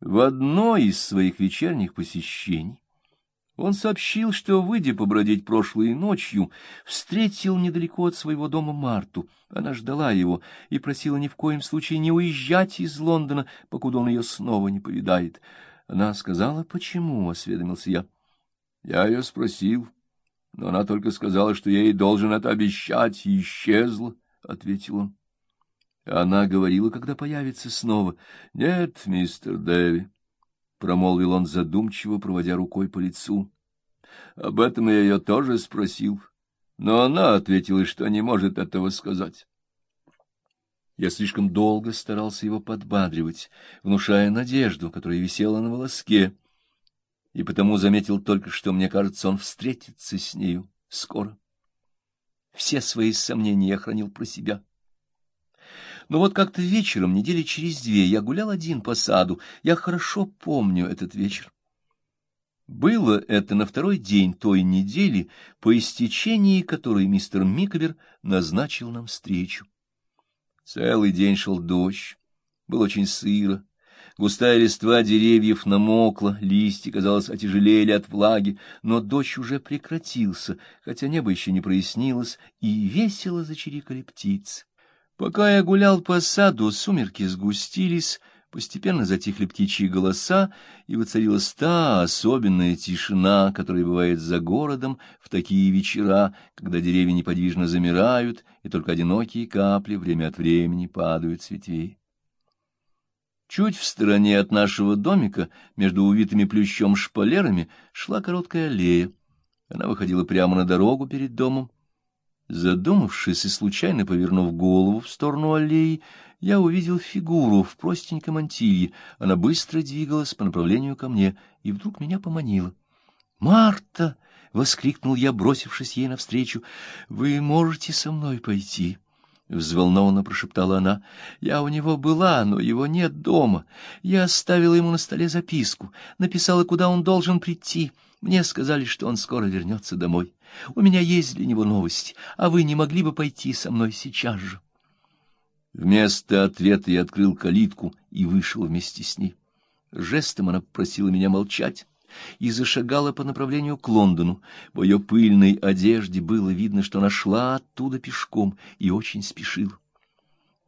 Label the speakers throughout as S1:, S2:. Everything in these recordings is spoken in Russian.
S1: В одно из своих вечерних посещений он сообщил, что, выйдя побродить прошлой ночью, встретил недалеко от своего дома Марту. Она ждала его и просила ни в коем случае не уезжать из Лондона, покуда он ее снова не повидает. Она сказала, почему, — осведомился я. Я ее спросил, но она только сказала, что я ей должен это обещать, и исчезла, — ответил он. Она говорила, когда появится снова. — Нет, мистер Дэви, — промолвил он задумчиво, проводя рукой по лицу. — Об этом я ее тоже спросил, но она ответила, что не может этого сказать. Я слишком долго старался его подбадривать, внушая надежду, которая висела на волоске, и потому заметил только, что, мне кажется, он встретится с нею скоро. Все свои сомнения я хранил про себя. Но вот как-то вечером, недели через две, я гулял один по саду. Я хорошо помню этот вечер. Было это на второй день той недели, по истечении которой мистер Микобер назначил нам встречу. Целый день шел дождь, было очень сыро. Густая листва деревьев намокла, листья, казалось, отяжелели от влаги, но дождь уже прекратился, хотя небо еще не прояснилось, и весело зачирикали птицы. Пока я гулял по саду, сумерки сгустились, постепенно затихли птичьи голоса, и воцарилась та особенная тишина, которая бывает за городом в такие вечера, когда деревья неподвижно замирают, и только одинокие капли время от времени падают с ветвей. Чуть в стороне от нашего домика, между увитыми плющом шпалерами, шла короткая аллея. Она выходила прямо на дорогу перед домом, Задумавшись и случайно повернув голову в сторону аллеи, я увидел фигуру в простенькой мантилье. Она быстро двигалась по направлению ко мне, и вдруг меня поманила. «Марта!» — воскликнул я, бросившись ей навстречу. «Вы можете со мной пойти?» — взволнованно прошептала она. «Я у него была, но его нет дома. Я оставила ему на столе записку, написала, куда он должен прийти». Мне сказали, что он скоро вернется домой. У меня есть для него новости, а вы не могли бы пойти со мной сейчас же? Вместо ответа я открыл калитку и вышел вместе с ней. Жестом она попросила меня молчать и зашагала по направлению к Лондону. По ее пыльной одежде было видно, что она шла оттуда пешком и очень спешила.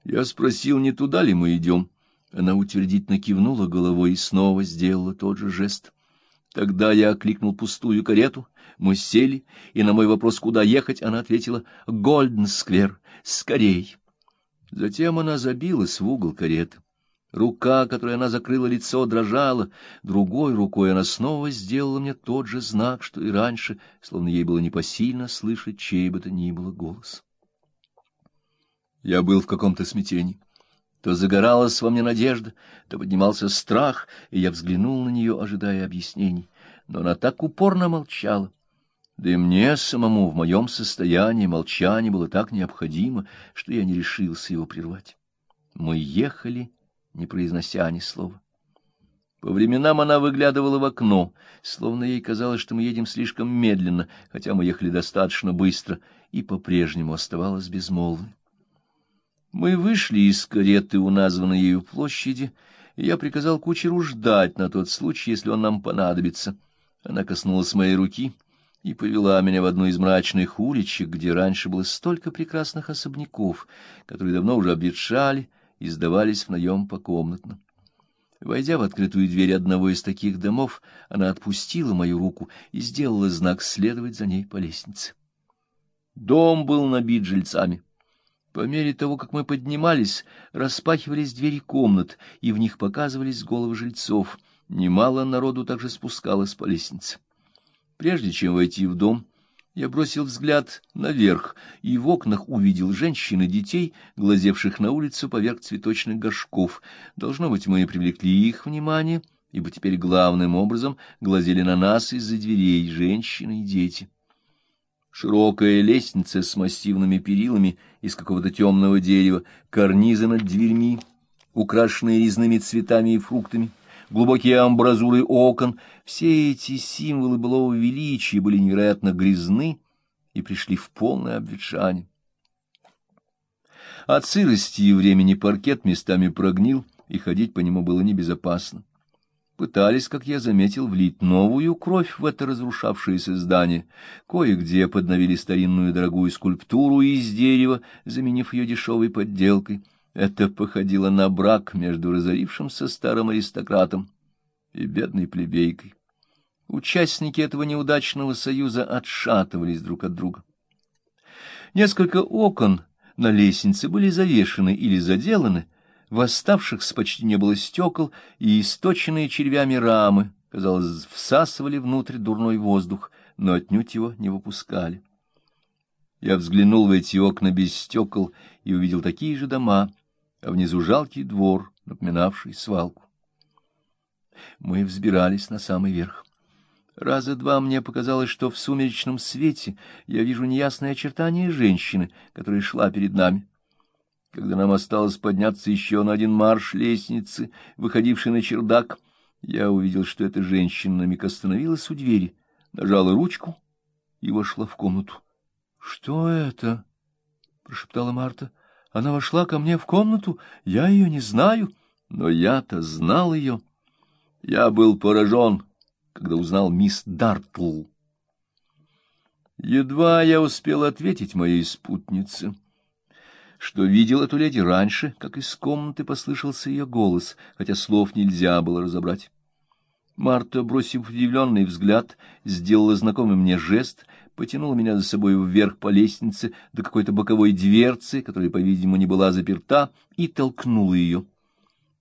S1: Я спросил, не туда ли мы идем. Она утвердительно кивнула головой и снова сделала тот же жест — Тогда я окликнул пустую карету, мы сели, и на мой вопрос, куда ехать, она ответила «Гольден-сквер, скорей». Затем она забилась в угол кареты. Рука, которой она закрыла лицо, дрожала, другой рукой она снова сделала мне тот же знак, что и раньше, словно ей было непосильно слышать чей бы то ни было голос. Я был в каком-то смятении. То загоралась во мне надежда, то поднимался страх, и я взглянул на нее, ожидая объяснений. Но она так упорно молчала. Да и мне самому в моем состоянии молчание было так необходимо, что я не решился его прервать. Мы ехали, не произнося ни слова. По временам она выглядывала в окно, словно ей казалось, что мы едем слишком медленно, хотя мы ехали достаточно быстро, и по-прежнему оставалась безмолвной. Мы вышли из кареты у названной ею площади, и я приказал кучеру ждать на тот случай, если он нам понадобится. Она коснулась моей руки и повела меня в одну из мрачных уличек, где раньше было столько прекрасных особняков, которые давно уже обветшали и сдавались в наем покомнатно. Войдя в открытую дверь одного из таких домов, она отпустила мою руку и сделала знак следовать за ней по лестнице. Дом был набит жильцами. По мере того, как мы поднимались, распахивались двери комнат, и в них показывались головы жильцов. Немало народу также спускалось по лестнице. Прежде чем войти в дом, я бросил взгляд наверх и в окнах увидел женщин и детей, глазевших на улицу поверх цветочных горшков. Должно быть, мы привлекли их внимание, ибо теперь главным образом глазели на нас из-за дверей женщины и дети. Широкая лестница с массивными перилами из какого-то темного дерева, карнизы над дверьми, украшенные резными цветами и фруктами, глубокие амбразуры окон — все эти символы былого величия были невероятно грязны и пришли в полное обветшание. От сырости и времени паркет местами прогнил, и ходить по нему было небезопасно. Пытались, как я заметил, влить новую кровь в это разрушавшееся здание. Кое-где подновили старинную дорогую скульптуру из дерева, заменив ее дешевой подделкой. Это походило на брак между разорившимся старым аристократом и бедной плебейкой. Участники этого неудачного союза отшатывались друг от друга. Несколько окон на лестнице были завешены или заделаны, в оставшихся почти не было стекол, и источенные червями рамы, казалось, всасывали внутрь дурной воздух, но отнюдь его не выпускали. Я взглянул в эти окна без стекол и увидел такие же дома, а внизу жалкий двор, напоминавший свалку. Мы взбирались на самый верх. Раза два мне показалось, что в сумеречном свете я вижу неясные очертания женщины, которая шла перед нами. Когда нам осталось подняться еще на один марш лестницы, выходившей на чердак, я увидел, что эта женщина на миг остановилась у двери, нажала ручку и вошла в комнату. — Что это? — прошептала Марта. — Она вошла ко мне в комнату, я ее не знаю, но я-то знал ее. Я был поражен, когда узнал мисс Дартл. Едва я успел ответить моей спутнице — что видел эту леди раньше, как из комнаты послышался ее голос, хотя слов нельзя было разобрать. Марта, бросив удивленный взгляд, сделала знакомый мне жест, потянула меня за собой вверх по лестнице до какой-то боковой дверцы, которая, по-видимому, не была заперта, и толкнула ее.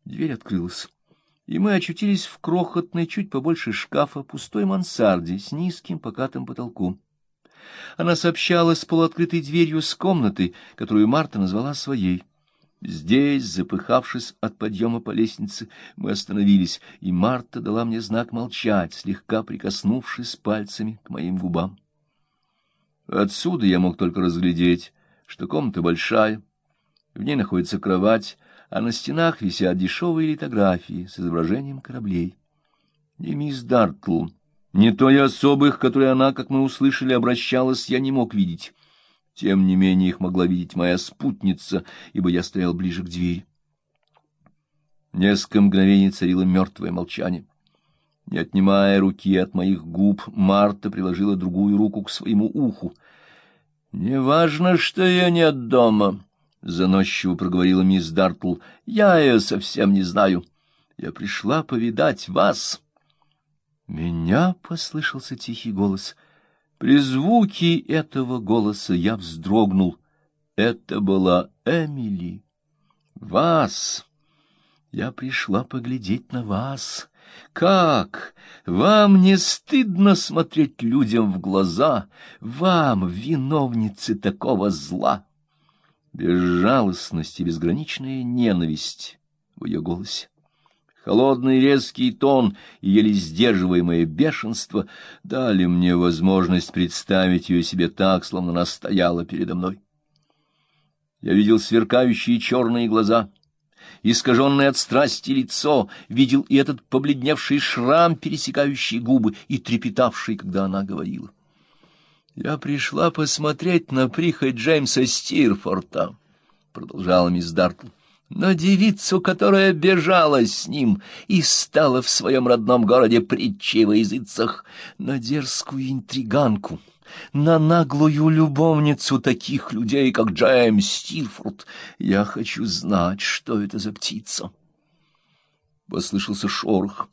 S1: Дверь открылась, и мы очутились в крохотной, чуть побольше шкафа, пустой мансарде с низким покатым потолком. Она сообщала с полуоткрытой дверью с комнаты, которую Марта назвала своей. Здесь, запыхавшись от подъема по лестнице, мы остановились, и Марта дала мне знак молчать, слегка прикоснувшись пальцами к моим губам. Отсюда я мог только разглядеть, что комната большая, в ней находится кровать, а на стенах висят дешевые литографии с изображением кораблей. И мисс Дартл не той особых, которые она, как мы услышали, обращалась, я не мог видеть. Тем не менее их могла видеть моя спутница, ибо я стоял ближе к двери. Несколько мгновений царило мертвое молчание. Не отнимая руки от моих губ, Марта приложила другую руку к своему уху. — Не важно, что я нет дома, — заносчиво проговорила мисс Дартл. — Я ее совсем не знаю. Я пришла повидать вас. — меня послышался тихий голос. При звуке этого голоса я вздрогнул. Это была Эмили. Вас. Я пришла поглядеть на вас. Как? Вам не стыдно смотреть людям в глаза? Вам, виновницы такого зла? Безжалостность и безграничная ненависть в ее голосе холодный резкий тон и еле сдерживаемое бешенство дали мне возможность представить ее себе так, словно она стояла передо мной. Я видел сверкающие черные глаза, искаженное от страсти лицо, видел и этот побледневший шрам, пересекающий губы и трепетавший, когда она говорила. «Я пришла посмотреть на прихоть Джеймса Стирфорта», — продолжала мисс Дартл на девицу, которая бежала с ним и стала в своем родном городе притчей во языцах, на дерзкую интриганку, на наглую любовницу таких людей, как Джеймс Стилфорд. Я хочу знать, что это за птица. Послышался шорох.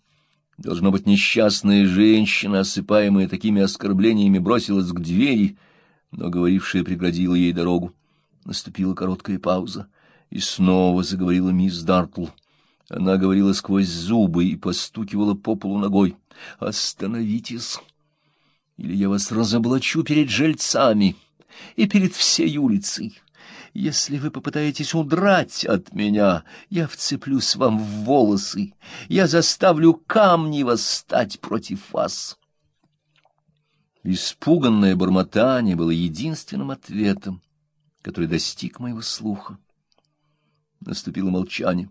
S1: Должно быть, несчастная женщина, осыпаемая такими оскорблениями, бросилась к двери, но говорившая преградила ей дорогу. Наступила короткая пауза. И снова заговорила мисс Дартл. Она говорила сквозь зубы и постукивала по полу ногой. «Остановитесь, или я вас разоблачу перед жильцами и перед всей улицей. Если вы попытаетесь удрать от меня, я вцеплюсь вам в волосы, я заставлю камни восстать против вас». Испуганное бормотание было единственным ответом, который достиг моего слуха. Наступило молчание.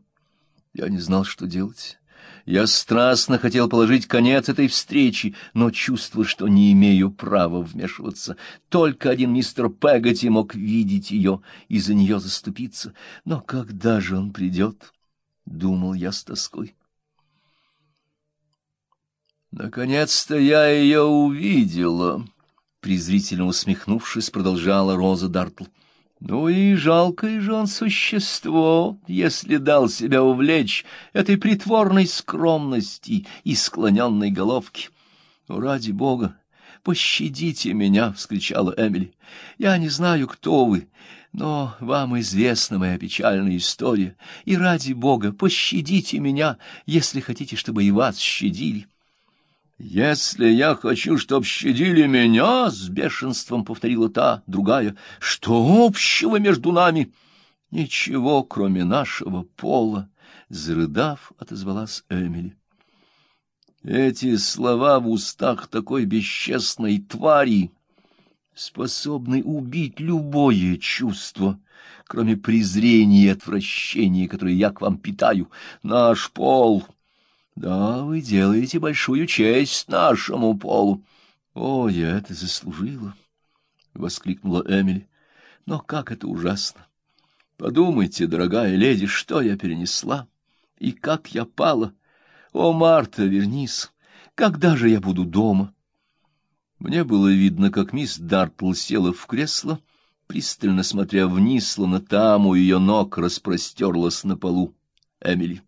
S1: Я не знал, что делать. Я страстно хотел положить конец этой встрече, но чувствовал, что не имею права вмешиваться. Только один мистер Пегати мог видеть ее и за нее заступиться. Но когда же он придет? — думал я с тоской. Наконец-то я ее увидела, презрительно усмехнувшись, продолжала Роза Дартл. Ну и жалкое же он существо, если дал себя увлечь этой притворной скромности и склоненной головки. «Ну, ради бога, пощадите меня, — вскричала Эмили. Я не знаю, кто вы, но вам известна моя печальная история, и ради бога, пощадите меня, если хотите, чтобы и вас щадили. «Если я хочу, чтоб щадили меня, — с бешенством повторила та, другая, — что общего между нами?» «Ничего, кроме нашего пола», — зарыдав, отозвалась Эмили. Эти слова в устах такой бесчестной твари способны убить любое чувство, кроме презрения и отвращения, которые я к вам питаю. Наш пол да, вы делаете большую честь нашему полу. О, я это заслужила, — воскликнула Эмили. Но как это ужасно! Подумайте, дорогая леди, что я перенесла и как я пала. О, Марта, вернись, когда же я буду дома? Мне было видно, как мисс Дартл села в кресло, пристально смотря вниз, словно там у ее ног распростерлась на полу Эмили.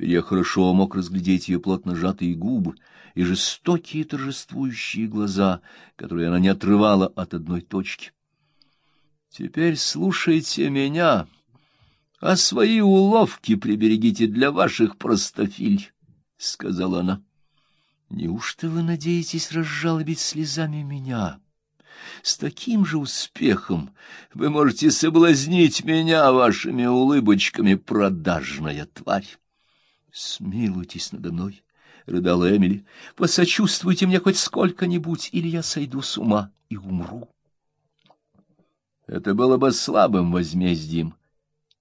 S1: Теперь я хорошо мог разглядеть ее плотно сжатые губы и жестокие торжествующие глаза, которые она не отрывала от одной точки. Теперь слушайте меня, а свои уловки приберегите для ваших простофиль, — сказала она. Неужто вы надеетесь разжалобить слезами меня? С таким же успехом вы можете соблазнить меня вашими улыбочками, продажная тварь. Смилуйтесь надо мной, — рыдала Эмили. — Посочувствуйте мне хоть сколько-нибудь, или я сойду с ума и умру. Это было бы слабым возмездием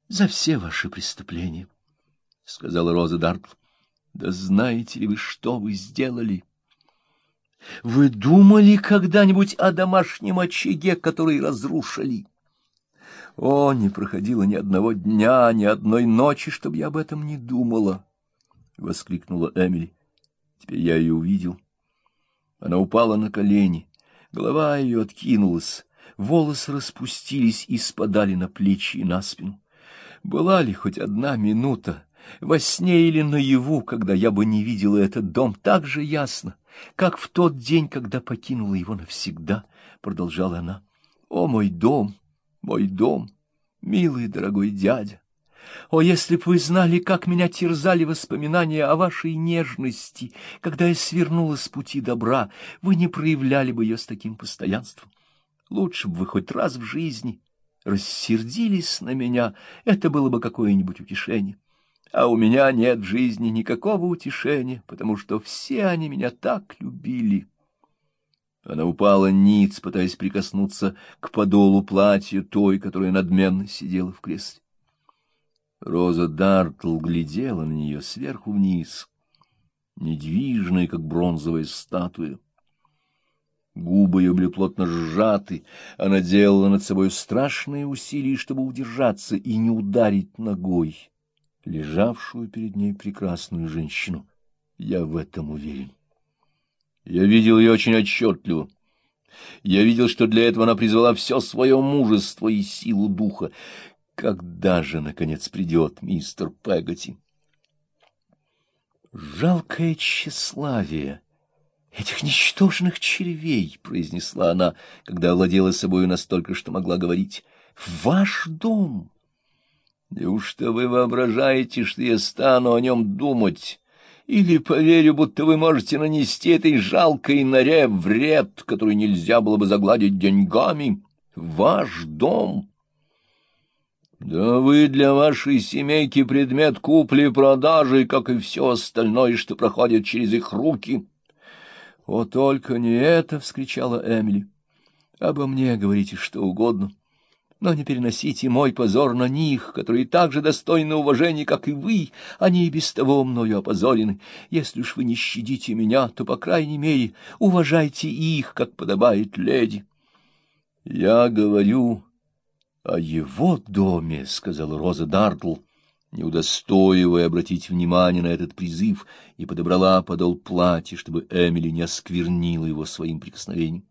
S1: за все ваши преступления, — сказала Роза Дартл. — Да знаете ли вы, что вы сделали? Вы думали когда-нибудь о домашнем очаге, который разрушили? О, не проходило ни одного дня, ни одной ночи, чтобы я об этом не думала. —— воскликнула Эмили. Теперь я ее увидел. Она упала на колени, голова ее откинулась, волосы распустились и спадали на плечи и на спину. Была ли хоть одна минута, во сне или наяву, когда я бы не видела этот дом так же ясно, как в тот день, когда покинула его навсегда, — продолжала она. — О, мой дом, мой дом, милый дорогой дядя! О, если б вы знали, как меня терзали воспоминания о вашей нежности, когда я свернула с пути добра, вы не проявляли бы ее с таким постоянством. Лучше бы вы хоть раз в жизни рассердились на меня, это было бы какое-нибудь утешение. А у меня нет в жизни никакого утешения, потому что все они меня так любили. Она упала ниц, пытаясь прикоснуться к подолу платья той, которая надменно сидела в кресле. Роза Дартл глядела на нее сверху вниз, недвижная, как бронзовая статуя. Губы ее были плотно сжаты, она делала над собой страшные усилия, чтобы удержаться и не ударить ногой лежавшую перед ней прекрасную женщину. Я в этом уверен. Я видел ее очень отчетливо. Я видел, что для этого она призвала все свое мужество и силу духа. Когда же, наконец, придет мистер Пегати? Жалкое тщеславие этих ничтожных червей, — произнесла она, когда овладела собою настолько, что могла говорить. — Ваш дом! Неужто вы воображаете, что я стану о нем думать? Или поверю, будто вы можете нанести этой жалкой норе вред, который нельзя было бы загладить деньгами? Ваш дом! Да вы для вашей семейки предмет купли-продажи, как и все остальное, что проходит через их руки. — О, только не это! — вскричала Эмили. — Обо мне говорите что угодно, но не переносите мой позор на них, которые так же достойны уважения, как и вы. Они и без того мною опозорены. Если уж вы не щадите меня, то, по крайней мере, уважайте их, как подобает леди. — Я говорю о его доме, — сказала Роза Дартл, не удостоивая обратить внимание на этот призыв, и подобрала подол платья, чтобы Эмили не осквернила его своим прикосновением.